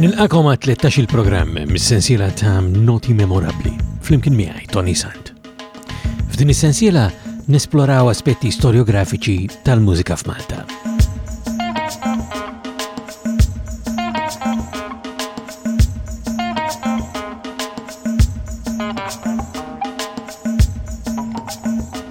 Nilqakom għat 13 il-programm mis-sensiela ta' Noti Memorabli flimkien miegħi Tony Sant. F'din is-sensiela nesploraw aspetti storiografiċi tal-mużika f'Malta.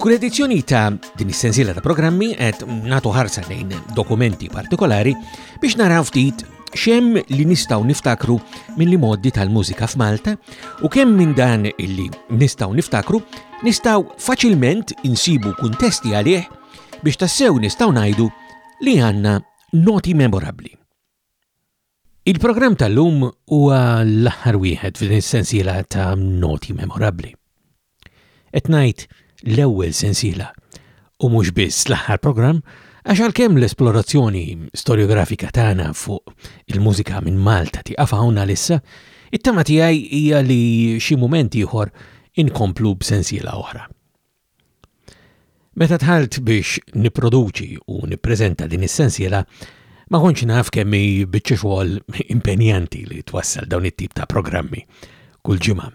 F'kull edizzjoni ta' din is-sensiela ta' programmi qed nagħtu ħarsa lejn dokumenti partikolari biex naraw ftit xem li nistaw niftakru minn li moddi tal-mużika f'Malta u kemm minn dan illi nistaw niftakru nistaw faċilment insibu kuntesti għalih biex tassew nistaw najdu li għanna noti memorabli. Il-programm tal-lum huwa l-aħħar wieħed f'din is-sensiela ta' noti memorabbli. Qed ngħid l-ewwel sensiela u mhux biss l-aħħar programm għax għalkemm l-esplorazzjoni storjografika tagħna fuq il-mużika minn Malta tieqaf hawn għalissa, it-tema tiegħi hija li xi mument ieħor inkomplu b'sensiela oħra. Meta dħalt biex nipproduċi u nippreżenta din is-sensiela, ma kontx naf kemm hi biċċa xogħol impenjanti li twassal dawn it-tip ta' programmi kull ġimgħa.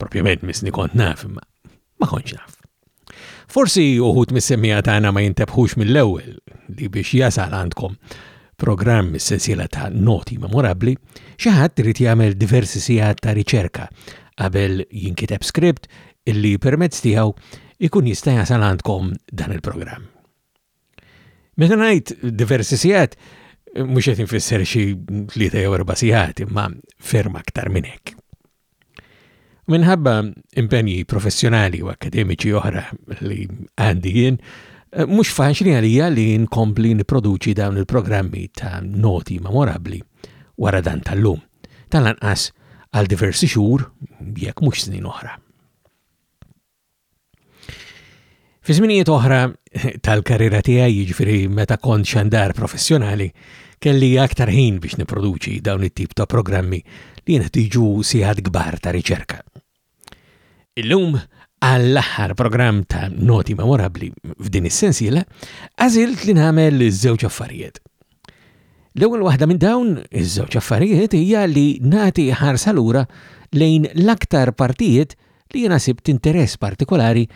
Propjament misni kont naf, imma ma kontx naf. Forsi uħud mis-semmija tagħna ma jintebħux mill-ewwel li biex jasal għandkom programm is-sensiela ta' noti memorabbli, xi ħadd irid jagħmel diversi sigħat ta' riċerka qabel jinkiteb skript illi permezz tiegħu ikun jista' jasal għandkom dan il-programm. Meta ngħid diversi sigħat, mhux qed infisser xi tlieta jew erba' sigħat imma ferm aktar minn hekk. Minħabba impenji professjonali u akademiċi oħra li għandi jien, eh, mhux faċli għalija li nkompli niproduċi dawn il-programmi ta' noti memorabli wara dan tal-lum, tal-anqas għal diversi xhur jekk mhux snin oħra. Fi żminijiet oħra tal-karriera tiegħi, jiġifieri meta kont xandar professjonali, kelli aktar ħin biex niproduċi dawn it-tip ta' programmi li jinħtiġu sigħat kbar ta' riċerka. Illum, għall-aħħar programm ta' noti memorabbli f'din is-sensiela, għażilt li nagħmel żewġ affarijiet. L-ewwel waħda minn dawn iż-żewġ affarijiet hija li nagħti ħarsa lura lejn l-aktar partijiet li jiena sibt interess partikolari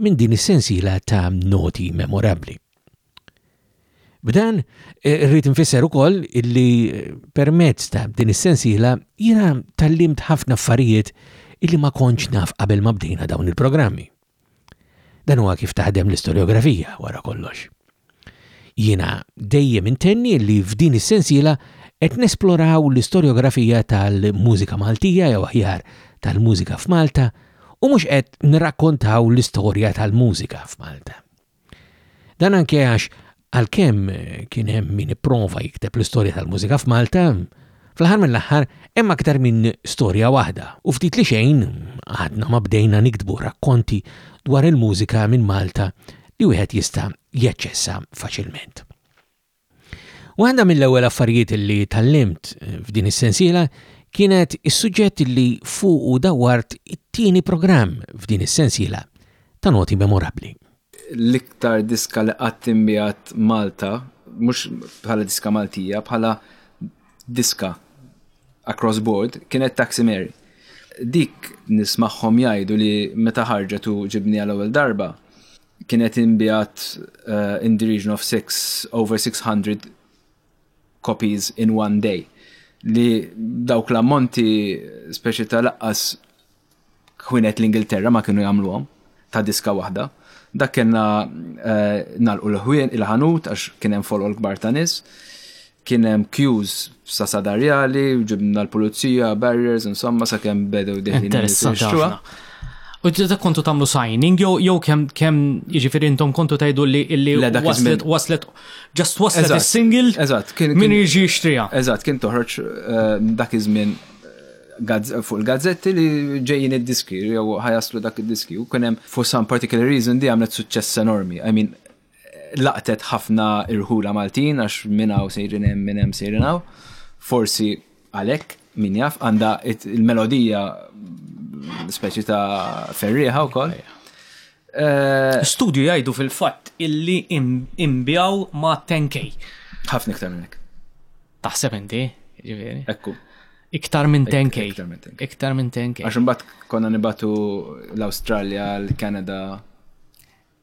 minn din is-sensiela ta' noti memorabbli. B'dan, eh, rrid nfisser ukoll illi eh, permezz ta' din is-sensiela jiena tallimt ħafna affarijiet illi ma kontx naf qabel ma bdejna dawn il-programmi. Dan huwa kif taħdem l-istorjografija wara kollox. Jiena dejjem intenni li f'din is-sensiela qed nesploraw l-istorjografija tal-mużika Maltija jew aħjar tal-mużika f'Malta u mhux qed nirrakkontaw l-istorja tal-mużika f'Malta. Dan anke għax għalkemm kien hemm min ipprova jikteb l-istorja tal-mużika f'Malta, fl-aħħar mill-aħħar hemm aktar minn storja waħda u ftit li xejn għadna ma bdejna niktbu rakkonti dwar il-mużika minn Malta li wieħed jista' jaċċessa faċilment. Waħda mill-ewwel affarijiet li tallimt f'din is-sensiela kienet is-suġġett li fuq u dawwart it-tieni programm f'din is-sensiela ta' noti memorabbli. L-iktar diska li qatt inbiegħet Malta, mhux bħala diska Maltija, bħala diska across board, kienet Taxi Mary. Dik nismagħhom jgħidu li meta ħarġet u ġibni għal ewwel darba, kienet imbijat uh, in the region of six, over 600 copies in one day. Li dawk l-ammonti speċi ta' laqqas kienet l-Ingilterra ma kienu jagħmluhom ta' diska waħda. Dak kena uh, nalqu l-ħwien il-ħanut għax kien hemm folol kbar ta' nies. Kien hemm queues sa sadarjali, ġibna l-pulizija, barriers, insomma sa kemm bedew dejjem. Interessanti U ġda kontu tamlu signing, jew jew kem kem jiġifieri intom kontu tajdu li li waslet waslet just waslet is-single. Eżatt, kien min jiġi jixtriha. Eżatt, kien toħroġ eh, dak iż-żmien eh, fuq il-gazzetti li ġejjin id-diski, jew ħajaslu dak id-diski. U kien hemm for some particular reason di għamlet suċċess enormi. I mean, laqtet ħafna irħula Maltin għax minnaw sejrin hemm minn hemm sejrin hawn. Forsi għalhekk min jaf għandha il-melodija speċi ta' ferriħa wkoll. Eh, Studju jgħidu fil-fatt illi imbjaw ma' 10k. Ħafna iktar minn hekk. Taħseb inti, ġifieri. Ekku. Iktar minn 10k. Iktar minn 10k. Għax imbagħad konna nibatu l-Awstralja, l-Kanada.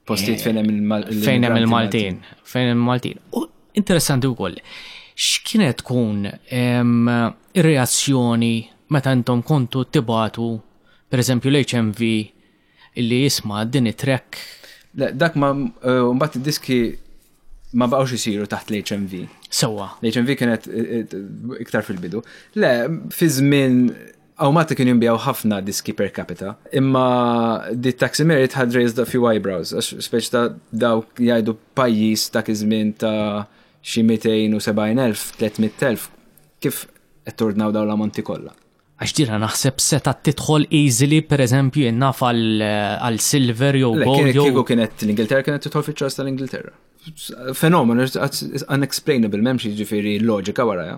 Postijiet fejn hemm il-Maltin. Fejn hemm il-Maltin. Fejn hemm il-Maltin. U interessanti wkoll. X'kienet tkun ir-reazzjoni meta intom kontu tibatu, per eżempju, l-HMV li jisma din it-trek? Dak ma eh, mbagħad id-diski ma baqgħux isiru taħt l-HMV. Sewwa. L-HMV kienet eh, eh, iktar fil-bidu. Le, fi żmien Hawn Malta kienu jinbijaw ħafna diski per capita, imma di Taxi Merit had raised a few eyebrows, għax speċ ta' dawk jgħidu pajjiż dak iż-żmien ta' xi 270,000, 300,000, kif qed tordnaw dawn l-ammonti kollha? Għax dira naħseb seta tidħol easily per eżempju jinnaf għal silver jew gold. Kieku kienet l-Ingilterra kienet tidħol fi ċos tal-Ingilterra. Fenomenu, unexplainable, memx ġifiri loġika waraja.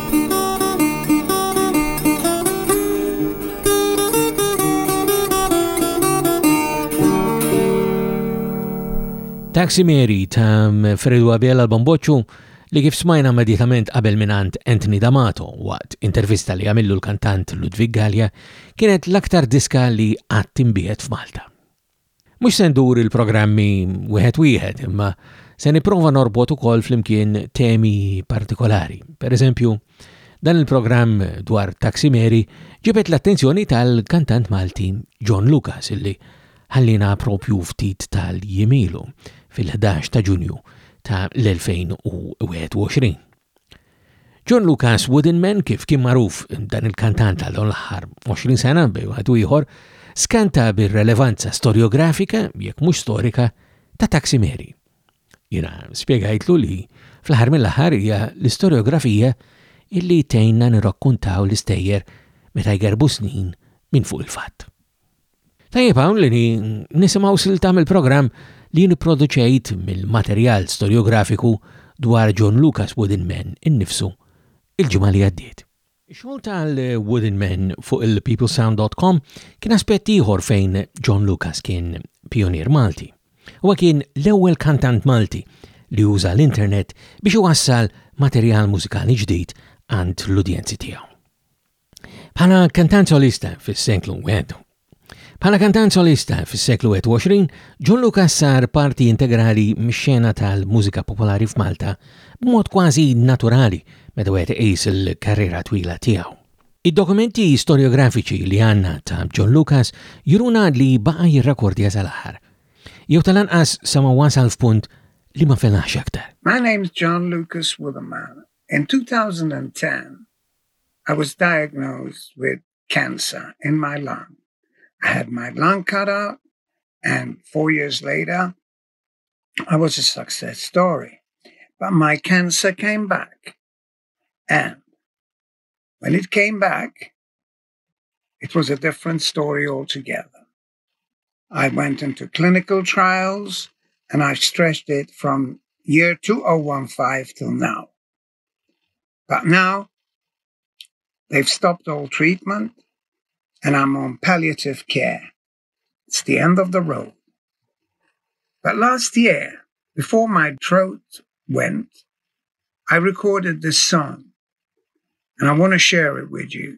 Taxi Mary ta' Fredu Abel Albamboċu li kif smajna immedjatament qabel minant Anthony D'Amato waqt intervista li għamillu l-kantant Ludwig Gallia kienet l-aktar diska li għad timbiet f'Malta. Mhux se ndur il-programmi wieħed wieħed, imma se nipprova norbot ukoll flimkien temi partikolari. Per eżempju, dan il-programm dwar taksimeri ġibet l-attenzjoni tal-kantant Malti John Lucas illi ħallina propju ftit tal-jimilu fil-11 ta' Ġunju ta' l-2021. John Lucas Woodenman, kif kien magħruf dan il-kantant għal dawn l-aħħar 20 sena bej wieħed ieħor, skanta bir-relevanza storjografika, jekk mhux storika, ta' Taksimeri. Jiena spjegajtlu li fl-aħħar mill-aħħar hija l-istorjografija illi tgħinna nirrakkuntaw l-istejjer meta jgerbu snin minn fuq il-fatt. Tajjeb hawn li nisimgħu silta mill-programm li nipproduċejt mill-materjal storjografiku dwar John Lucas Wooden Man innifsu il-ġimgħa li għaddiet. Ix-xogħol tal-Wooden Man fuq il-peoplesound.com kien aspett ieħor fejn John Lucas kien pionier Malti. Huwa kien l-ewwel kantant Malti li uża l-internet biex iwassal materjal mużikali ġdid għand l-udjenzi tiegħu. Bħala kantant solista fis-seklu 1. Bħala kantant solista fis-seklu 21, John Lucas sar parti integrali mix-xena tal-mużika popolari f'Malta b'mod kważi naturali meta wieħed iqis il-karriera twila tiegħu. Id-dokumenti storjografiċi li għandna ta' John Lucas juruna li baqa' jirrakordja sal-aħħar. Jew tal-anqas sa ma wasal f'punt li ma fenax aktar. My name's John Lucas Witherman. In 2010, I was diagnosed with cancer in my lungs. I had my lung cut out, and four years later, I was a success story. But my cancer came back. And when it came back, it was a different story altogether. I went into clinical trials and I stretched it from year 2015 till now. But now they've stopped all treatment and I'm on palliative care. It's the end of the road. But last year, before my throat went, I recorded this song, and I want to share it with you.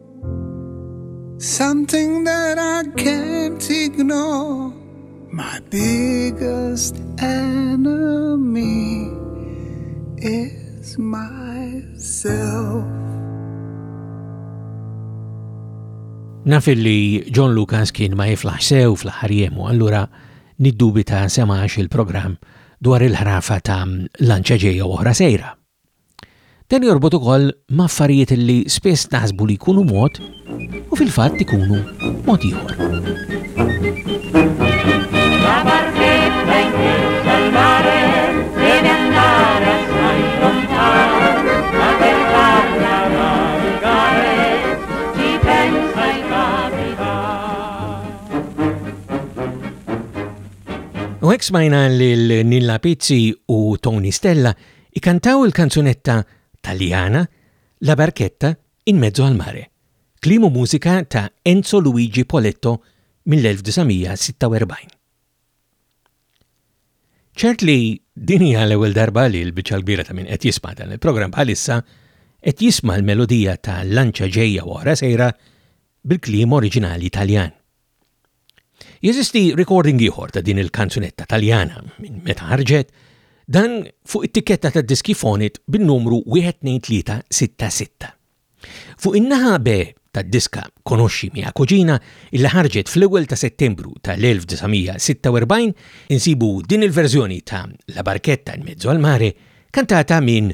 Something that I can't ignore. My biggest enemy is myself. Naf li John Lucas kien ma jiflaħ sew fl-aħħar jemu, allura niddubita semax il-programm dwar il-ħrafa ta' lanċa ġeja oħra sejra. Dan jorbot ukoll ma' affarijiet li spiss naħsbu li jkunu mod u fil-fatt ikunu mod ieħor. U hekk smajna lil Nilla Pizzi u Tony Stella Ikkantaw il-kanzunetta Taljana La barchetta in mezzo al mare, kliem u mużika ta' Enzo Luigi Poletto mill-1946. Ċert li din hija l-ewwel darba li l-biċċa l-kbira ta' min qed jisma' dan il-programm bħalissa qed jisma' l-melodija ta' Lanċa Ġejja Oħra Sejra bil-kliem oriġinali Taljan. Jeżisti recording ieħor ta' din il-kanzunetta Taljana minn meta ħarġet, dan fuq it-tikketta ta' diski Fonit bin-numru 12366. Fuq in-naħa B tad-diska Konoxxi Mia Kuġina illi ħarġet fl-ewwel ta' Settembru tal-1946 insibu din il-verżjoni ta' La Barchetta in Mezzo al Mare kantata minn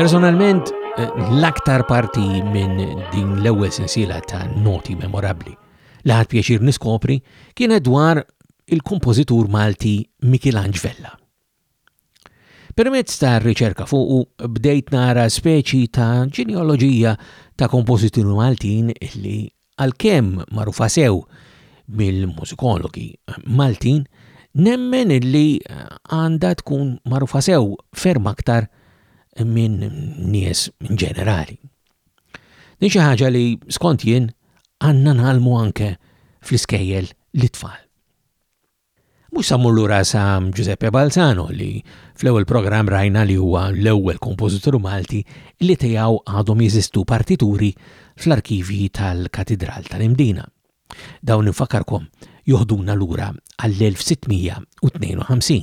Personalment, eh, l-aktar parti minn din l-ewwel sensiela ta' noti memorabbli li ħadd pjaċir niskopri kienet dwar il-kompożitur Malti Mikilanġ Vella. Permezz ta' riċerka fuqu bdejt nara speċi ta' ġineoloġija ta' kompożituri Maltin li għalkemm magħrufa sew mill-mużikologi Maltin, nemmen li għandha tkun magħrufa sew ferm aktar minn nies inġenerali. Din xi ħaġa li skont jien għandna ngħallmu anke fl-iskejjel lit-tfal. Mhux sa mmur lura sa Giuseppe Balzano li fl-ewwel programm rajna li huwa l-ewwel kompożitur Malti li tiegħu għadhom jeżistu partituri fl-arkivji tal-Katidral tal-Imdina. Dawn infakkarkom joħduna lura għall-1652.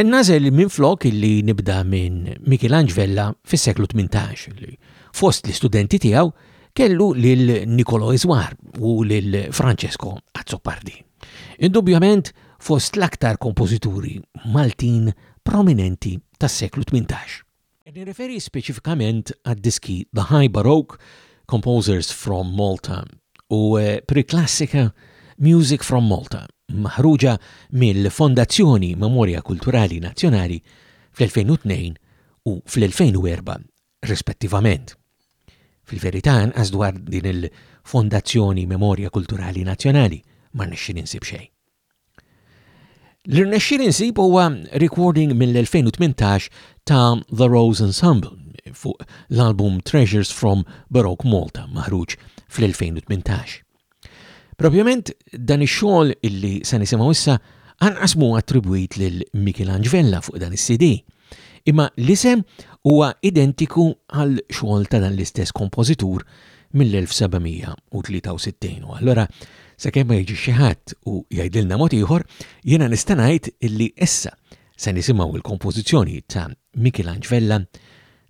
Innażel minflok illi nibda minn Michelangelo fis-seklu 18 li fost l-istudenti tiegħu kellu lil Nicolo Iswar u lil Francesco Azzopardi. Indubjament fost l-aktar kompożituri Maltin prominenti tas-seklu 18. Qed nirreferi speċifikament għad-diski The High Baroque, Composers from Malta u Preklassika, Music from Malta, maħruġa mill-Fondazzjoni Memorja Kulturali Nazzjonali fl-2002 u fl-2004 rispettivament. Fil-verità anqas dwar din il-Fondazzjoni Memorja Kulturali Nazzjonali ma rnexxieli nsib xejn. L-irnexxir insib huwa recording mill-2018 ta' The Rose Ensemble fuq l-album Treasures from Baroque Malta maħruġ fl-2018. Propjament dan ix-xogħol illi se nisimgħu issa anqas mu attribwit lil Mikilanġ Vella fuq dan is-CD imma l-isem huwa identiku għal xogħol ta' dan l-istess kompożitur mill-1763 u allura sakemm ma jiġi xi ħadd u jgħidilna mod ieħor, jiena nista' ngħid illi issa se nisimgħu l-kompożizzjoni ta' Mikilanġ Vella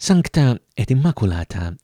Sancta et Immaculata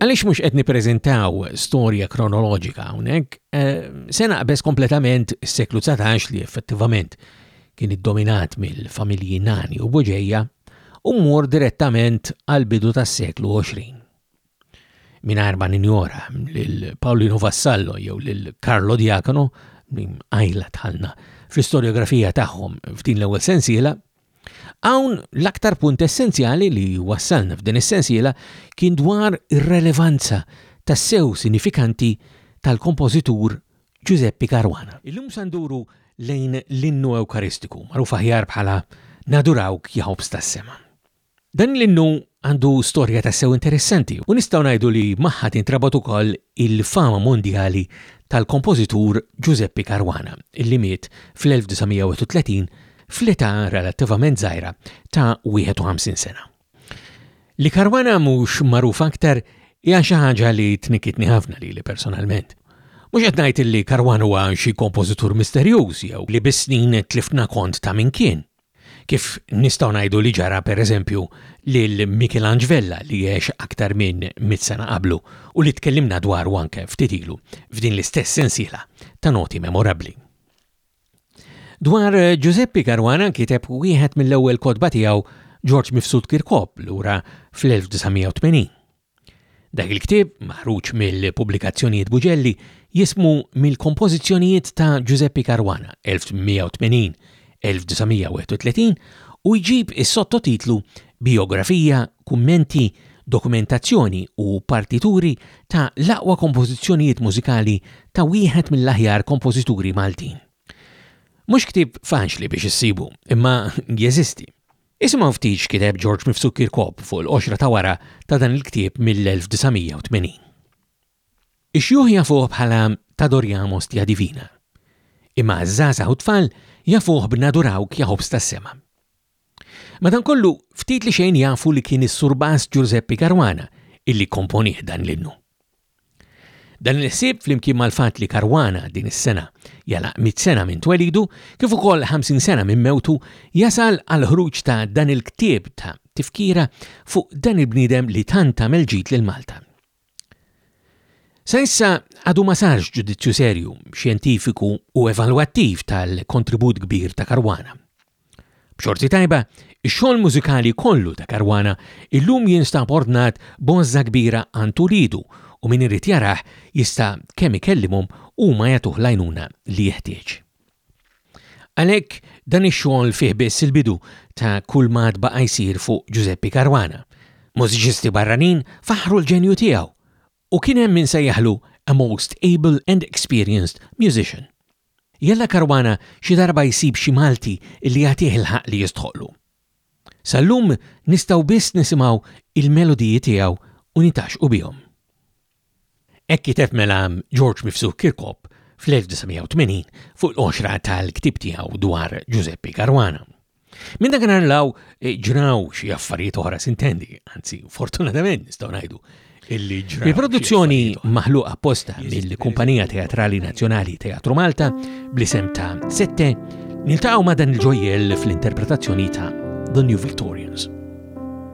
Għaliex mhux qed nippreżentaw storja kronoloġika hawnhekk, eh, se naqbeż kompletament is-seklu 19 li effettivament kien iddominat mill-familji Nani u Bugeja u mmur direttament għall-bidu tas-seklu 20. Mingħajr ma ninjora lil Paolino Vassallo jew lil Carlo Diacono, li għajla tħallna fl-istorjografija tagħhom f'din l-ewwel sensiela, Hawn l-aktar punt essenzjali li wassalna f'din is-sensiela kien dwar ir-relevanza tas-sew sinifikanti tal-kompożitur Ġużeppi Caruana. Illum sa nduru lejn l-innu Ewkaristiku, magħruf aħjar bħala Nadurawk ja Ħobż tas-Sema. Dan l-innu għandu storja tassew interessanti u nistgħu ngħidu li magħha tintrabat ukoll il-fama mondjali tal-kompożitur Ġużeppi Caruana, li miet fl-1931 fl-età relattivament żgħira ta' 51 sena. Li Caruana mhux magħruf aktar hija xi ħaġa li tnikkitni ħafna lili personalment. Mhux qed ngħid li Caruana huwa xi kompożitur misterjuż jew li bis-snin tlifna kont ta' min kien. Kif nistgħu ngħidu li ġara pereżempju lil Michelange Vella li għex aktar minn mitt sena qablu u li tkellimna dwaru anke ftit ilu f'din l-istess sensiela ta' noti memorabbli. Dwar Ġużeppi Caruana kiteb wieħed mill-ewwel kotba tiegħu Ġorġ Mifsud Kirkop lura fl-1980. Dak il-ktieb, maħruġ mill-Pubblikazzjonijiet Buġelli, jismu Mill-Kompożizzjonijiet ta' Ġużeppi Caruana 1880-1931 u jġib is-sottotitlu Bijografija kummenti, dokumentazzjoni u partituri ta' l-aqwa kompożizzjonijiet mużikali ta' wieħed mill-aħjar kompożituri Maltin. Mhux ktieb faċli biex issibu, imma jeżisti. Isimgħu ftit x'kiteb Ġorġ Mifsud Kirkop fuq il-qoxra ta' wara ta' dan il-ktieb mill-1980. Ix-xjuħ jafuh bħala T'adoriamo ostia divina, imma ż-żgħażagħ u t-tfal jafuh b'Naduraw kja ħobż tas-sema. Madankollu, ftit li xejn jafu li kien is-Surbas Ġużeppi Karwana illi komponih dan l-innu. Dan il-ħsieb flimkien mal-fatt li Karwana din is-sena jalaq 100 sena minn twelidu kif ukoll 50 sena minn mewtu jasal għal ħruġ ta' dan il-ktieb ta' tifkira fuq dan il-bniedem li tant tagħmel ġid lil Malta. Sa issa għadu ma sarx ġudizzju serju, xjentifiku u evalwattiv tal-kontribut kbir ta' Caruana. B'xorti tajba, ix-xogħol mużikali kollu ta' Caruana illum jinstab ordnat b'għożża kbira għand uliedu u min irid jarah jista' kemm ikellimhom huma jagħtuh l-għajnuna li jeħtieġ. Għalhekk dan ix-xogħol fih biss il-bidu ta' kull ma għad baqa' jsir fuq Ġużeppi Caruana. Mużiċisti barranin faħħru l-ġenju tiegħu u kien hemm min sejjaħlu a most able and experienced musician. Jalla Caruana xi darba jsib xi Malti li jagħtih il-ħaqq li jistħoqqlu. Sal-lum nistgħu biss nisimgħu il-melodiji tiegħu u nitgħaxxqu bihom. Hekk kiteb mela George Mifsud Kirkop fl-1980 fuq l-qoxra tal-ktieb tiegħu dwar Ġużeppi Caruana. Minn dak nhar law eh, ġraw xi affarijiet oħra sintendi, anzi fortunatament nistgħu ngħidu illi ġra. Il-produzzjoni maħluqa apposta mill-Kumpanija Teatrali Nazzjonali Teatru Malta bl-isem ta' Sette niltaqgħu ma' dan il-ġojjel fl-interpretazzjoni ta' The New Victorians.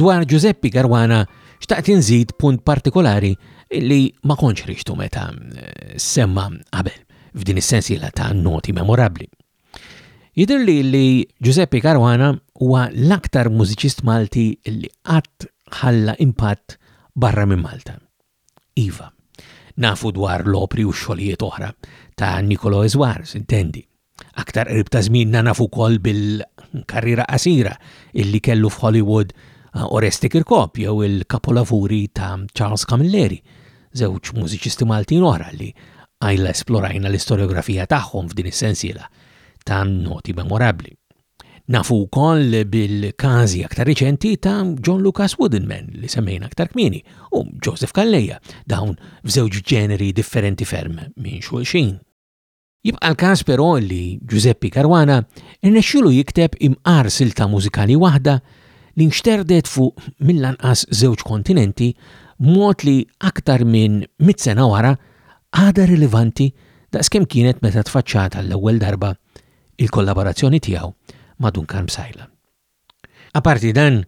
Dwar Giuseppi Garwana xtaqt inżid punt partikolari li ma konċ rixtu meta eh, semma qabel f'din is-sensiela ta' noti memorabbli. Jidir li li Giuseppi Garwana huwa l-aktar mużiċist Malti li qatt ħalla impatt barra minn Malta. Iva, nafu dwar l-opri u x-xogħlijiet oħra ta' Nicolo Eżwar, sintendi. Aktar qrib ta' żmienna nafu wkoll bil-karriera qasira illi kellu f'Hollywood uh, Oreste Kirkop jew il-kapolavuri ta' Charles Camilleri, żewġ mużiċisti Maltin oħra li għajla esplorajna l-istorjografija tagħhom f'din is-sensiela ta' noti memorabbli. Nafu wkoll bil-każi aktar riċenti ta' John Lucas Woodenman li semmejna aktar kmieni u Joseph Calleja, dawn f'żewġ ġeneri differenti ferm minn xulxin. Jibqa' l-każ però li Ġużeppi Caruana rnexxielu jikteb imqar silta mużikali waħda li nxterdet fuq mill-anqas żewġ kontinenti b'mod li aktar minn mitt sena wara għadha rilevanti daqskemm kienet meta tfaċċat għall-ewwel darba il-kollaborazzjoni tiegħu ma' Duncan Psaila. Aparti dan,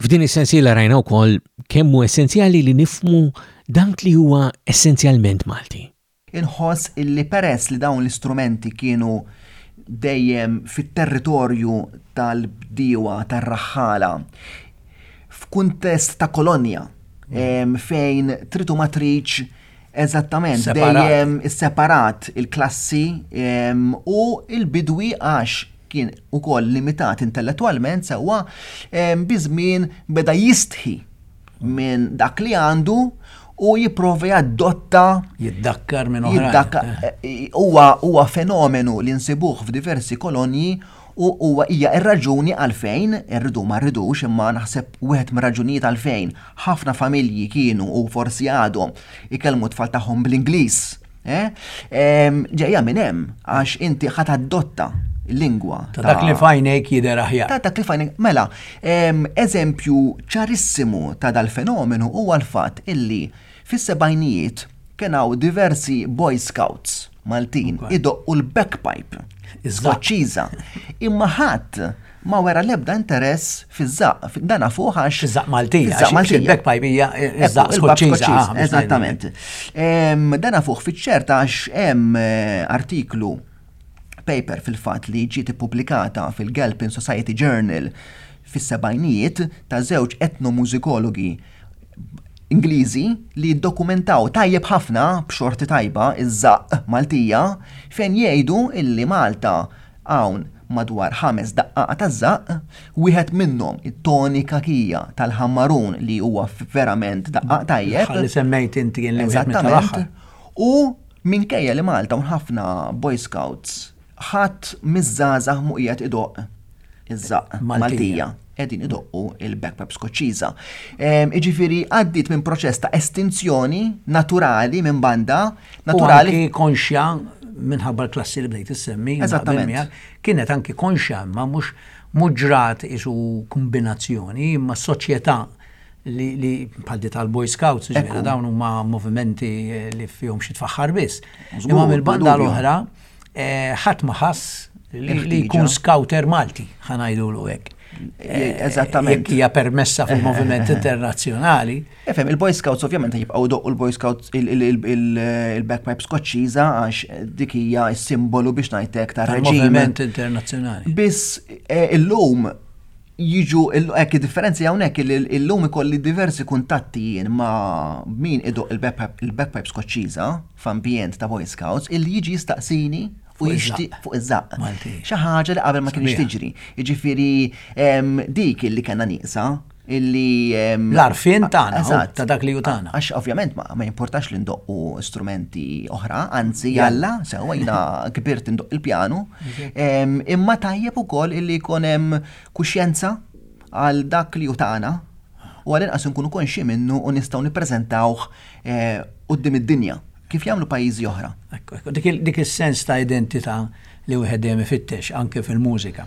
f'din is-sensiela rajna wkoll kemm hu essenzjali li nifmu dank li huwa essenzjalment Malti. Inħoss illi peress li dawn l-istrumenti kienu dejjem fit-territorju tal-bdiewa tar-raħħala, f'kuntest ta' kolonja fejn trid u ma tridx Eżattament, dejjem separat il-klassi u il-bidwi għax kien ukoll limitat intellettualment sewwa biżmien beda jistħi minn dak li għandu u jipprova jaddotta jiddakkar minn oħra. Eh. Eh, huwa huwa fenomenu li nsibuh f'diversi kolonji U huwa, hija r-raġuni għalfejn, irridu u ma rridux, imma naħseb wieħed mir-raġunijiet għalfejn ħafna familji kienu, u forsi għadhom, ikellmu t-tfal tagħhom bl-Ingliż. Eh? Ehm, ġejja minn hemm, għax inti ħa tadotta lingwa. Ta' dak li fajnejk jidher aħjar. Ta' dak li fajnejk. Mela, ehm, eżempju ċarissimu ta' dal-fenomenu huwa l-fatt illi Fis-sebgħinijiet kien hawn diversi Boy Scouts Maltin idoqqu l-bagpipe Skoċċiża imma ħadd ma wera l-ebda interess fiż-żaqq. Dan nafuh għax. Fiż-żaqq Maltin. Fiż-żaqq Maltin. Il-bagpipe hija żaqq Skoċċiża. Eżattament. Dan nafuh fiċ-ċert għax hemm eh, artiklu paper fil-fatt li ġiet ippubblikata fil-Galpin Society Journal fis-sebgħinijiet ta' żewġ etnomużikologi Ingliżi li jiddokumentaw tajjeb ħafna b'xorti tajba iż-żaqq Maltija fejn jgħidu illi Malta hawn madwar ħames daqqaqa ta' żaqq, wieħed minnhom it-Tony Cachia tal-Ħammarun li huwa verament daqqaq tajjeb. Bħal li semmejt inti kien li wieħed minn tal-aħħar. U minkejja li Malta hawn ħafna Boy Scouts, Ħadd miż-żgħażagħ mhu qiegħed idoqq iż-żaqq Maltija. Qegħdin idoqqu il-backpap Skoċċiża. Iġifieri għaddiet minn proċess ta' estinzjoni naturali minn banda, naturali. Anki konxja minħabba l-klassi li bdejt issemmi. Eżattament. Kienet anki konxja imma mhux muġrat isu kombinazzjoni imma soċjetà li bħaddi tal-Boy Scouts, ġmela dawn huma movimenti eh, li fihom xi tfaħħar biss. Imma mill-banda l-oħra, Eh, ħadd ma ħass li jkun scouter Malti, ħanajdulu hekk. Eh, eżattament. Jekk hija permessa fil-moviment eh, eh, internazzjonali. Efem, il-Boy Scouts ovvjament jibqgħu doqqu l-Boy Scouts il-backpipe skoċċiża għax dik hija s-simbolu biex ngħidlek tar-reġim. Moviment internazzjonali. Biss illum jiġu hekk id-differenzi hawnhekk li illum ikolli diversi kuntatti jien ma' min idoq il-backpipe Skoċċiża f'ambjent ta' Boy Scouts illi jiġi jistaqsini u jixtieq fuq iż-żaqq. Xi ħaġa li qabel ma kienx tiġri. Jiġifieri dik illi kellna nieqsa illi. L-għarfien tagħna ta' dak li hu tagħna. Għax ovvjament ma jimportax li ndoqqu strumenti oħra, anzi jalla, sewwa jiena kibirt indoqq il-pjanu, Imma tajjeb ukoll illi jkun hemm kuxjenza għal dak li jutana u għal inqas nkunu konxi minnu u nistgħu nippreżentawh eh, qudiem id-dinja kif jagħmlu pajjiżi oħra. Dik is-sens ta' identità li wieħed dejjem ifittex anke fil-mużika.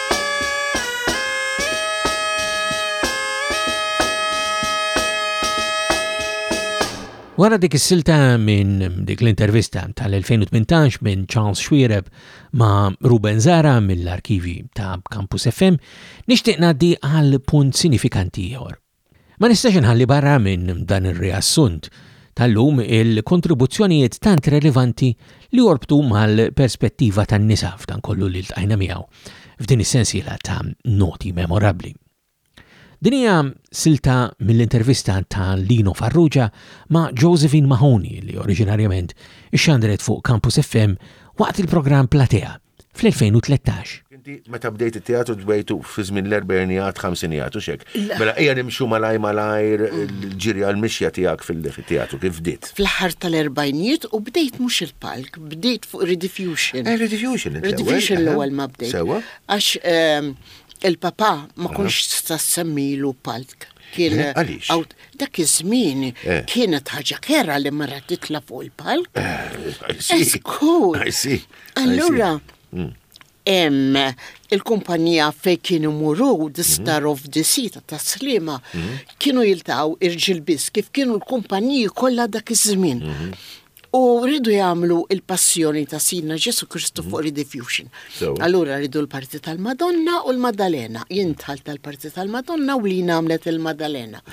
Wara dik is-silta minn dik l-intervista tal-2018 minn Charles Schwireb ma' Ruben Zara mill-arkivi ta' Campus FM, nixtieq ngħaddi għal punt sinifikanti ieħor. Ma nistax inħalli barra minn dan ir-riassunt tal-lum il-kontribuzzjonijiet tant relevanti li jorbtu mal-perspettiva tan-nisa f'dan kollu li ltqajna miegħu f'din is-sensiela ta' noti memorabbli. Din hija silta mill-intervista ta' Lino Farrugia ma' Josephine Mahoney li oriġinarjament ixxandret fuq Campus FM waqt il-programm Platea fl-2013. Inti meta bdejt it-teatru dbejtu fi żmien l-erbernijat, ħamsinijat u xek. Mela hija nimxu malaj malajr ġiri għal mixja tiegħek fil-teatru kif bdiet. Fl-aħħar tal-erbajnijiet u bdejt mhux il-palk, bdejt fuq Rediffusion. Eh, Rediffusion. Rediffusion l-ewwel ma bdejt. Sewa. Għax ehm, il-papa ma kunx sta semmilu palk. Kien eh, għaliex. Dak iż-żmien eh. kienet ħaġa kera li mara titla' fuq il-palk. Eh, I see. Allura, mm. il-kumpanija fej kienu muru, The mhm. Star of the Sea ta' taslima, mhm. kienu jiltaw irġil biss kif kienu l-kumpaniji kollha dak iż-żmien. Mhm. U rridu jagħmlu il-passjoni ta' Sidna Ġesu Kristu fuq Rediffusion. Allura rridu l-parti tal-Madonna u l-Madalena. Jintħal tal-parti tal-Madonna u li namlet il-Madalena.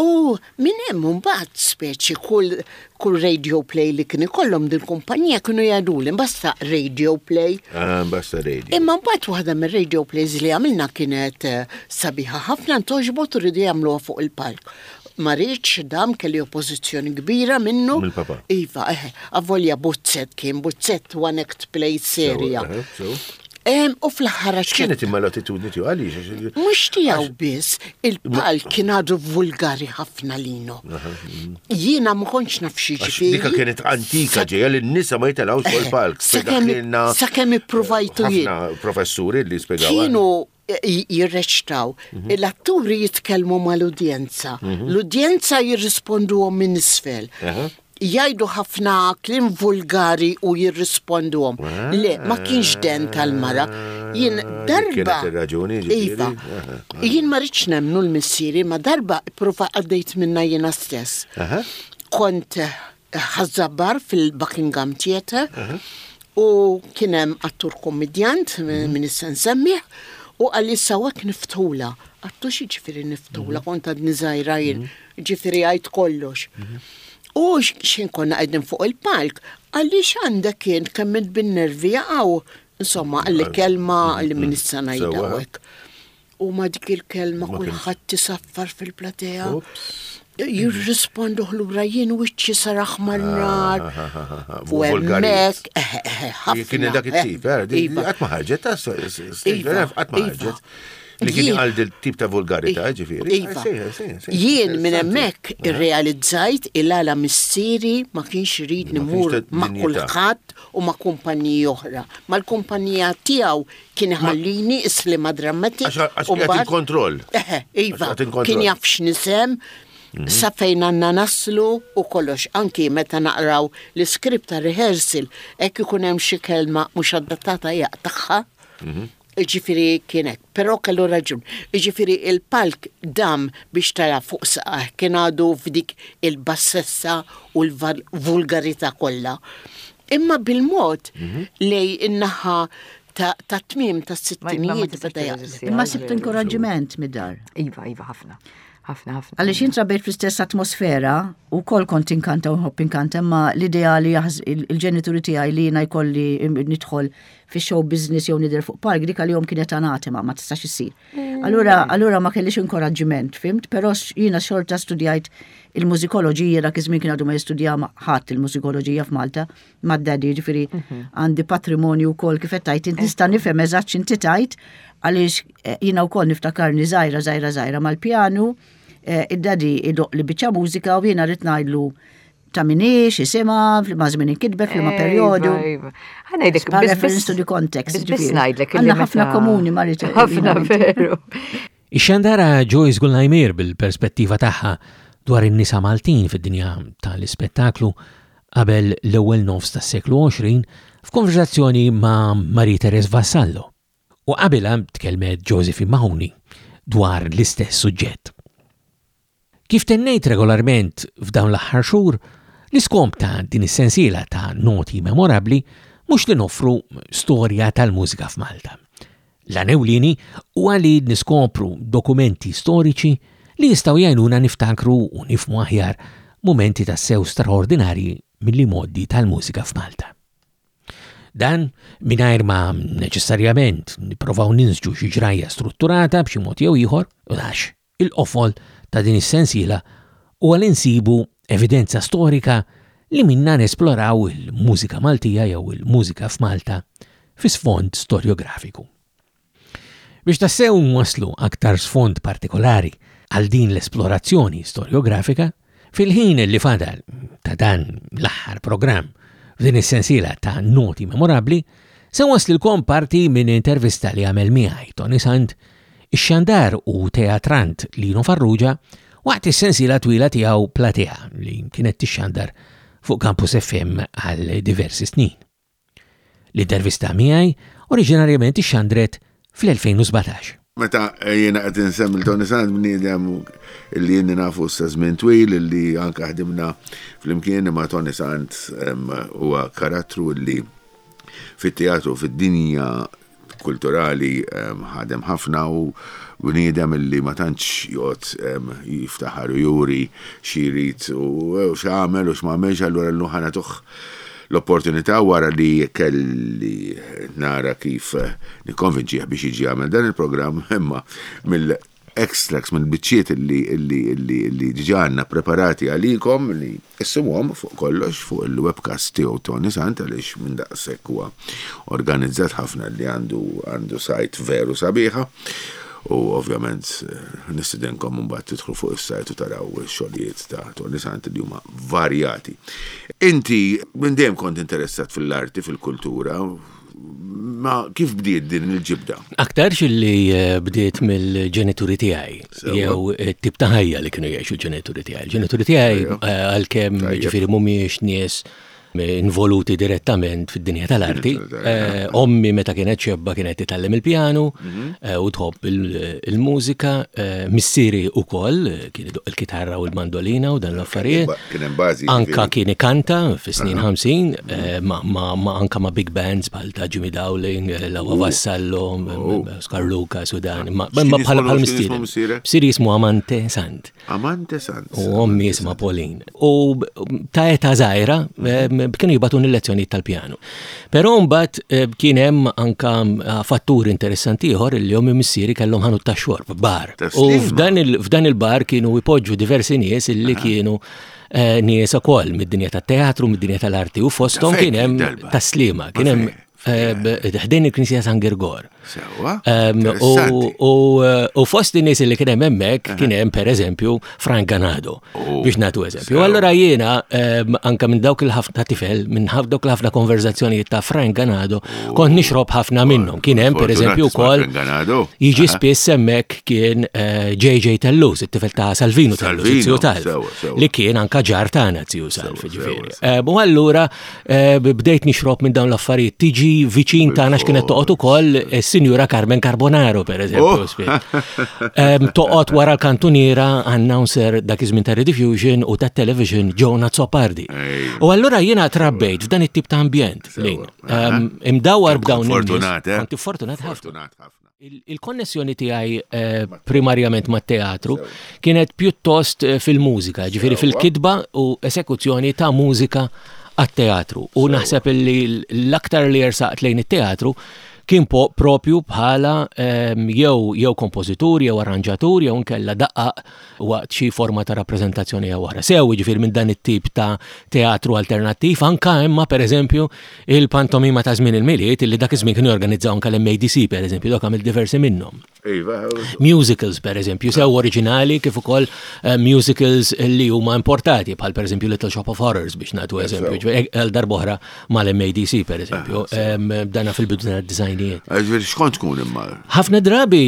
U minn hemm imbagħad speċi kull kull radio play li kien ikollhom din kumpanija kienu jgħiduli basta radio play. Ah, basta radio. Imma mbagħad waħda mir-radio plays li għamilna kienet eh, sabiħa ħafna ntoġbot uridu jagħmluha fuq il-palk. Ma rridx dam kelli oppożizzjoni kbira minnu. Mill-papa. Iva, eh, avolja buzzet kien, buzzet one act play serja. Sewa, eh, sewa. Em u fl-aħħar għax X'kienet imma l-attitudni tiegħu għaliex? Mhux tiegħu biss, il-pal kien għadu vulgari ħafna lino. Jiena ma kontx naf xi Għax ġifieri. dika kienet antika ġejja li n-nisa ma jitilgħux fuq il-palk. Sakemm Spjegaħilna sakemm ippruvajtu jien. ħafna professuri li spjegaw. Kienu j- jirreċtaw, l-atturi jitkellmu mal-udjenza, l-udjenza jirrisponduhom minn isfel. Aha. Jgħidu ħafna kliem vulgari u jirrisponduhom. Le, ma kienx den tal-mara. Jien darba. raġuni Iva. Jien ma rridx nemnu l-missieri ma darba prova għaddejt minna jiena stess. Kont ħazzabbar fil-Buckingham Theatre u kien hemm attur kummedjant mhm. minn issa nsemmih u għalli sawek niftula. Għattu xi ġifieri niftula mhm. kont għadni żgħira jien. Mhm. Ġifieri għid kollox. U x'ħin konna qegħdin fuq il-palk, għaliex għandek kien kemm int bin-nervi jaqgħu, insomma, għalli kelma li min issa ngħidawek. U ma dik il-kelma kulħadd tisaffar fil-platea. Jirrispondu ħlura jien wiċċi sar aħmar nar. U hemmhekk, eh, eh, eh, ħafna. Kien dak it-tip, eh, iva. qatt ma ħarġet, qatt ma ħarġet. Li kien għal tip ta' vulgarità, ġifiri. Iva. Ah, jien minn hemmhekk ah. irrealizzajt il-għala missieri ma kienx irid nimur ma' kulħadd u ma' kumpaniji oħra. Ma' l-kumpanija tiegħu kien ħallini isli ma' drammati. Għax kontroll. Iva, kien jaf x'nisem, mhm. sa fejn għanna naslu u kollox, anki meta naqraw l-iskript ta' rehearsal, ekk ikun hemm xi kelma mhux adattata jaqtaħħa. Mhm. Iġifieri kien hekk. Però kellu raġun. Iġifieri l-palk dam biex tara fuq saqajh kien għadu f'dik il-bassezza u l-vulgarità kollha. Imma bil-mod mhm. lej in-naħa tat-tmiem tas-sittinijiet beda jaqleb. Imma sibt inkoraġġiment mid-dar. Iva, iva, ħafna. Ħafna, ħafna. Għaliex jintrabejt fl-istess atmosfera u kol kont inkanta u nħobb inkanta, ma l-ideali il-ġenituri tiegħi li jiena jkolli nidħol fi show business jew nidher fuq park dik għalihom kienet anatema ma tistax issir. Mm. Allura allura ma kellix inkoraġġiment, fimt, però jiena xorta studjajt il-mużikoloġija dak iż-żmien kien għadu ma jistudja ħadd il-mużikoloġija f'Malta mad-dadi ġifieri mhm. għandi patrimonju wkoll kif qed tajt nista' nifhem eżatt x'inti tajt għaliex eh, jiena wkoll niftakarni żgħira żgħira żgħira mal-pjanu eh, id-dadi idoq li biċċa mużika u jiena rrid ngħidlu ta' minix, jisima, fl-ma żmien inkitbet, fl-ma periodu. Għanajdek, reference to the context. Bis najdlek, għanna ħafna komuni marritu. ħafna veru. Ix-xandara Joyce Gullajmir bil-perspettiva tagħha dwar in-nisa Maltin fid-dinja tal-ispettaklu qabel l-ewwel nofs tas-seklu 20 f'konversazzjoni ma' Marie Therese Vassallo. U qabilha tkellmet Josephine Mahoney dwar l-istess suġġett. Kif tennejt regolarment f'dawn l-aħħar xhur, l-iskop ta' din is-sensiela ta' noti memorabbli mhux li noffru storja tal-mużika f'Malta. L-anewlini huwa li niskopru dokumenti storiċi li jistgħu jgħinuna niftakru u nifmu aħjar mumenti tassew straordinarji mill-imoddi tal-mużika f'Malta. Dan mingħajr ma neċessarjament nipprovaw ninsġu xi ġrajja strutturata b'xi mod jew ieħor, u għax il-qofol ta' din is-sensiela huwa li nsibu evidenza storika li minnha nesploraw il-mużika Maltija jew il-mużika f'Malta fi sfond storjografiku. Biex tassew nwasslu aktar sfond partikolari għal din l-esplorazzjoni storjografika, fil-ħin li fadal ta' dan l-aħħar programm f'din is-sensiela ta' noti memorabbli, se waslilkom parti minn intervista li għamel miegħi Tony Sant, ix-xandar u teatrant Lino Farrugia waqt is-sensiela twila tiegħu Platea li kienet tixxandar fuq Campus FM għal diversi snin. L-intervista miegħi oriġinarjament ixxandret fl-2017. Meta jiena qed insemmi l-Tony Sand bniedem li jieni nafu sa żmien twil li anke ħdimna flimkien ma' Tony Sand huwa karattru li fit-teatru fid-dinja kulturali ħadem ħafna u bniedem li ma tantx jgħod jiftaħar u juri xi jrid u x'għamel u x'magħmilx allura llum ħana tuħ l-opportunità wara li kelli nara kif nikkonvinċih biex jiġi għamel dan il-programm imma mill extracts minn biċċiet li li li li diġà għandna preparati għalikom li issimhom fuq kollox fuq il-webcast tiegħu Tony Sant għaliex minn daqshekk huwa organizzat ħafna li għandu għandu sajt veru sabiħa u ovvjament eh, nistidenkom mbagħad tidħlu fuq is-sajt u taraw xogħlijiet ta' Tony Sant li huma varjati. Inti minn dejjem kont interessat fil-arti, fil-kultura, Ma kif bdiet din il-ġibda? Aktarx li bdiet mill-ġenituri tiegħi, jew it-tip ta' ħajja li kienu jgħixu l-ġenituri tiegħi. Il-ġenituri tiegħi għalkemm ġifieri mhumiex nies involuti direttament fid-dinja tal-arti. Eh, ommi meta kienet xebba kienet titgħallem il-pjanu mhm. eh, u tħobb il-mużika, eh, missieri ukoll Kien iduq il-kitarra u l-mandolina u dan l-affarijiet. Kien hemm bażi. Anka kien ikanta fis-snin 50, eh, ma anka ma big bands bħal ta' Jimmy Dowling, eh, Lawa Vassallo, eh, Oscar Lucas u dan. Ma bħala mistieri. Sir jismu Amante Sant. Amante Sant. U ommi jisma Pauline. U ta' eta zaħira, kienu jibatun il-lezzjoniet tal-pjanu. Però mbagħad eh, kien hemm anka eh, fattur interessanti ieħor li jom missieri kellhom ħanut ta' xorb, bar. U f'dan il-bar kienu ipoġġu diversi nies illi kienu eh, nies ukoll mid-dinja tat-teatru, mid-dinja tal-arti u fosthom kien hemm taslima, kien hemm ħdejn il-Knisja San Gergor. Sewa. U fost din nies li kien hemm hemmhekk kien hemm pereżempju Frank Ganado oh, biex nagħtu eżempju. Allura jiena anke minn dawk il-ħafna tifel, minn dawk il-ħafna konverzazzjonijiet ta' Frank Ganado, oh. kont nixrob ħafna minnhom. Kien hemm pereżempju wkoll jiġi spiss hemmhekk kien JJ eh, Tellus, it-tifel ta' Salvinu Tellus, Zio Tal, li kien anka ġar tagħna Zio Salvi ġifieri. U allura Eh, bdejt nixrob minn dawn l-affarijiet. Tiġi viċin tagħna x'kienet toqgħod ukoll eh, sinjura Carmen Carbonaro pereżempju. Oh. Toqgħod wara l-kantuniera announcer dak iż-żmien ta' Rediffusion u tat television Jonah Zopardi. U allura jiena trabbejt f'dan it-tip ta' ambjent. Imdawwar b'dawn. Fortunat, eh? Fortunat ħafna. Il-konnessjoni tiegħi eh, primarjament mat teatru kienet pjuttost eh, fil-mużika, ġifiri fil-kidba u esekuzzjoni ta' mużika għat-teatru. U naħseb li l-aktar li jersaqt lejn it-teatru kien propju bħala ehm, jew jew kompożitur, jew arranġatur, jew nkella daqqa waqt xi forma ta' rappreżentazzjoni jew oħra. Sew jiġifieri minn dan it-tip ta' teatru alternattiv anka imma pereżempju il-pantomima ta' żmien il-milied illi dak iż-żmien kienu jorganizzaw anka l-MADC pereżempju dok għamil diversi minnhom. Iva. Musicals pereżempju sew oriġinali kif ukoll eh, musicals li huma importati bħal pereżempju Little Shop of Horrors biex nagħtu eżempju għal darbohra mal-MADC per eżempju, ah, dana fil-bidu dan id-dizajnijiet. Eh, xkont tkun imma? Ħafna drabi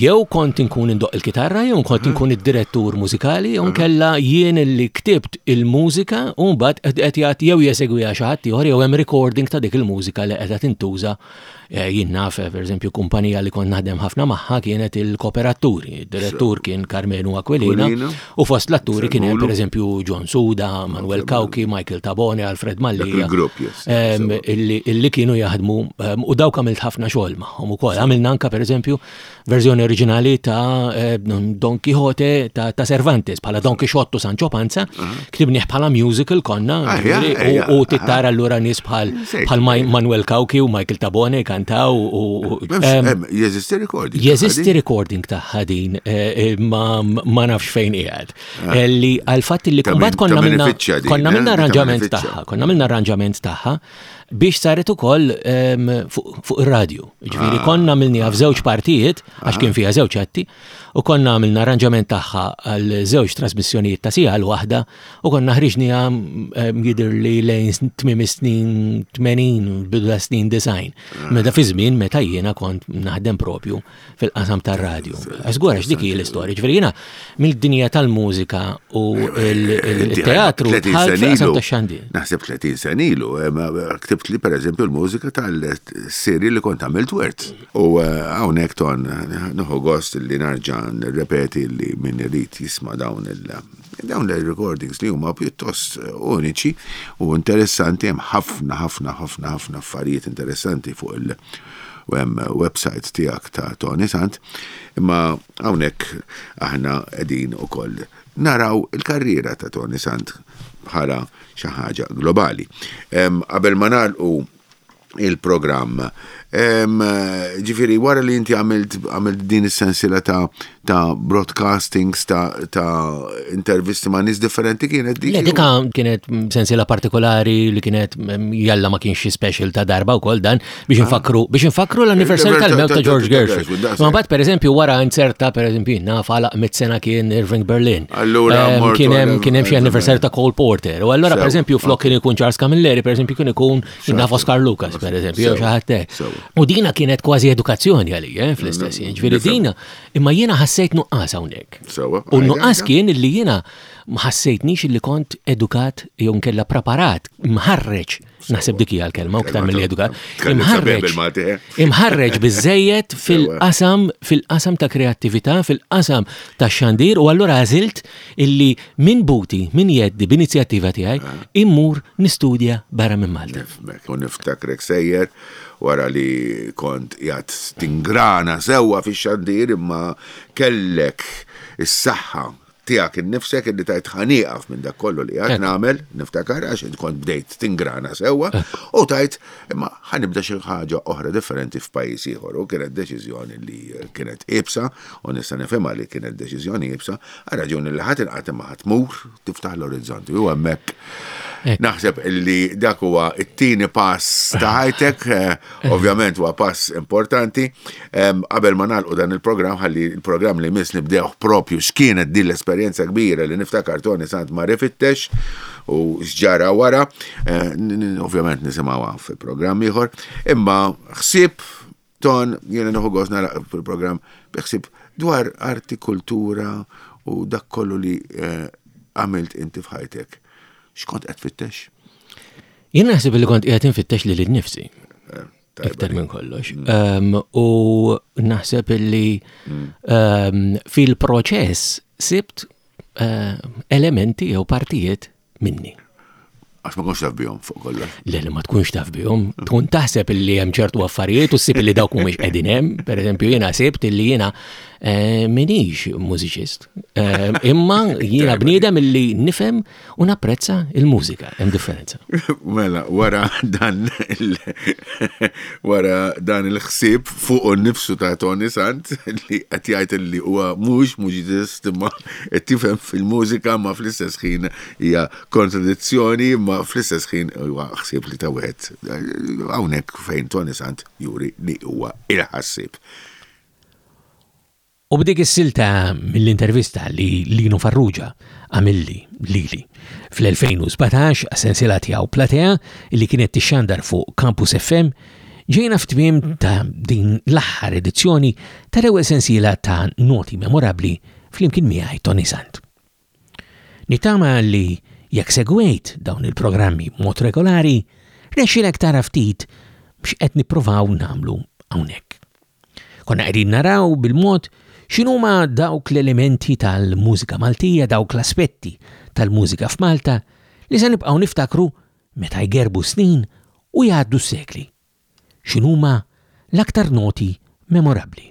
jew kont inkun indoq il-kitarra, jew kont mhm. inkun id-direttur mużikali, jew mhm. kella jien li ktibt il-mużika u mbagħad qed jagħti jew jesegwi għax ħadd ieħor jew hemm recording ta' dik il-mużika li qiegħda tintuża Eh, jien naf, eh, per eżempju, kumpanija li kont naħdem ħafna magħha kienet il-kooperaturi. Direttur kien Carmenu Aquilina u fost l-atturi kien hemm per eżempju John Suda, Manuel Kauki, Michael Tabone, Alfred Mallija. Illi kienu jaħdmu u dawk għamilt ħafna xogħol magħhom ukoll. Għamilna anka per eżempju verżjoni oriġinali ta' eh, Don Quixote ta', ta Cervantes, bħala Don Quixote u Sancho Panza, ah. ktibnieh bħala musical konna, ah, u tittara allura nies bħal bħal Manuel Kauki u Michael Tabone kantaw u. Jeżisti recording. Jeżisti recording ta' ħadin eh, eh, ma nafx fejn qiegħed. Ah. Li għal-fatt li kumbat konna minna konna minna arranġament tagħha, konna minna arranġament tagħha biex saret ukoll ehm, fuq ir-radju. Ġifieri ah. konna għamilniha f'żewġ partijiet għax kien ah. fiha żewġ atti u konna għamilna arranġament tagħha għal żewġ trasmissjonijiet ta' siegħa l waħda u konna ħriġniha ehm, jidher li lejn tmiem is-snin 80 bidu snin design. Ah. Meta fi żmien meta jiena kont naħdem propju fil-qasam tar-radju. Żgur għax dik hi l-istorja. Ġifieri jiena mill-dinja tal-mużika u l-teatru bħal-qasam tax-xandi. Naħseb 30 sen ilu, eh, eh, ktibt li pereżempju l-mużika tal-serji li kont għamilt wert. U eh, hawnhekk ton noħu gost li narġa' nirrepeti li min irid jisma' dawn il- dawn l-recordings li huma pjuttost eh, uniċi u interessanti hemm ħafna ħafna ħafna ħafna affarijiet interessanti fuq il- u hemm website tiegħek ta' Tony Sant, imma hawnhekk aħna qegħdin ukoll naraw il-karriera ta' Tony Sant bħala xi ħaġa globali. Qabel ma nagħlqu il-programm. Ġifiri, wara li inti għamilt din is-sensila ta' ta' broadcastings, ta', ta intervisti ma' nis differenti kienet dik. Dika kienet sensiela partikolari li kienet jalla ma kienx special ta' darba u kol dan biex ah. nfakru, biex nfakru l-anniversar tal-mewt ta' George Gershwin. Ma bat per eżempju wara inzerta per eżempju naf għalaq mit sena kien Irving Berlin. Allura kienem kienem xie anniversar ta' Cole Porter. U allura per eżempju flok kien ikun Charles Camilleri per eżempju kien ikun naf Oscar Lucas per eżempju jew xi U dina kienet kważi edukazzjoni għalija eh, fl-istess. Ġifieri dina Imma jiena ħassejt nuqqas hawnhekk. Sewa. U nuqqas kien li jiena ħassejtnix li kont edukat jew nkella preparat, mħarreġ, naħseb dik hija l-kelma aktar mill edukat, imħarreġ. Eh? Imħarreġ biżejjed fil-qasam fil-qasam ta' kreattività, fil-qasam ta' xandir u allura għażilt illi minn buti, minn jeddi, b'inizjattiva tiegħi, ah. immur nistudja barra minn Malta. U niftakrek sejjer wara li kont qiegħed tingrana sewwa fix-xandir imma kellek is-saħħa tiegħek innifsek illi tajt ħanieqaf minn dak kollu li qed nagħmel, niftakar għax int kont bdejt tingrana sewwa u tajt imma ħanibda xi ħaġa oħra differenti f'pajjiż ieħor u kienet deċiżjoni li kienet iebsa u nista' nifhimha li kienet deċiżjoni iebsa għal raġuni li ħadd inqatt imma ħadd mur tiftaħ l-orizzonti. U għemmek, naħseb li dak huwa it-tieni pass ta' ħajtek, eh, ovvjament huwa pass importanti. Qabel ma nagħlqu dan il-programm, ħalli il-programm li mis nibdewh propju x'kienet din l-esperjenza kbira li niftakar Tony Sant ma rifittex u xġara wara, eh, ovvjament nisimgħu fi programm ieħor, imma ħsieb Ton, jena nħu għoz nara fil-program, beħsib dwar arti, kultura u dak kollu li eh, għamilt inti fħajtek. Xkont għed fittex? Jena naħseb li kont għed fittex li l-nifsi. Eh, Iktar minn kollox. Mm. Ehm, u naħseb li mm. ehm, fil-proċess sibt eh, elementi jew partijiet minni. Għax ma kunx taf bihom fuq kollox. Le li ma tkunx taf bihom, tkun taħseb li hemm ċertu affarijiet u ssib li dawk mhumiex qegħdin hemm. Pereżempju jiena sibt li jiena eh, minix mużiċist. Eh, imma jiena bniedem li nifhem u napprezza il-mużika, hemm differenza. Mela, wara dan wara dan il-ħsieb fuq nifsu ta' Tony Sant li qed jgħid li huwa mhux mużiċist imma qed tifhem fil-mużika ma fl-istess ħin hija kontradizzjoni ma fl-istess ħin huwa ħsieb li ta' wieħed. Hawnhekk fejn Tony Sant juri li huwa il-ħassib. U b'dik is-silta mill-intervista li Lino Farrugia għamilli lili fl-2017 għas-sensiela tiegħu Platea li kienet tixxandar fuq Campus FM ġejna f'tmiem ta' din l-aħħar edizzjoni tal-ewwel sensiela ta' noti memorabbli flimkien miegħi Tony Sant. Nittama li jekk segwejt dawn il-programmi mod regolari, rnexxilek tara ftit x'qed nippruvaw nagħmlu hawnhekk. Konna qegħdin naraw bil-mod x'inhuma dawk l-elementi tal-mużika Maltija, dawk l-aspetti tal-mużika f'Malta li se nibqgħu niftakru meta jgerbu snin u jgħaddu s-sekli. X'inhuma l-aktar noti memorabbli.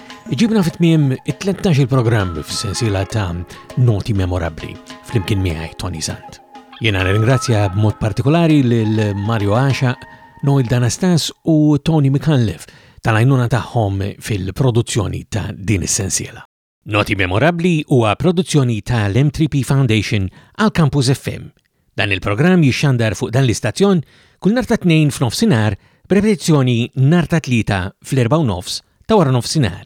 Iġibna fit-tmiem it-13 il-programm f'sensiela ta' noti memorabbli flimkien miegħi Tony Sant. Jiena ringrazzja b'mod partikolari lil Mario Asha, Noel Danastas u Tony Mikallef tal-għajnuna tagħhom fil-produzzjoni ta' din is-sensiela. Noti Memorabbli huwa produzzjoni tal-M3P Foundation għal Campus FM Dan il-programm jixxandar fuq dan l-istazzjon kull nhar tat-Tnejn f'nofsinhar b'repetizzjoni nhar tat-Tlieta fl-erbgħa u nofs ta' waranofsinhar.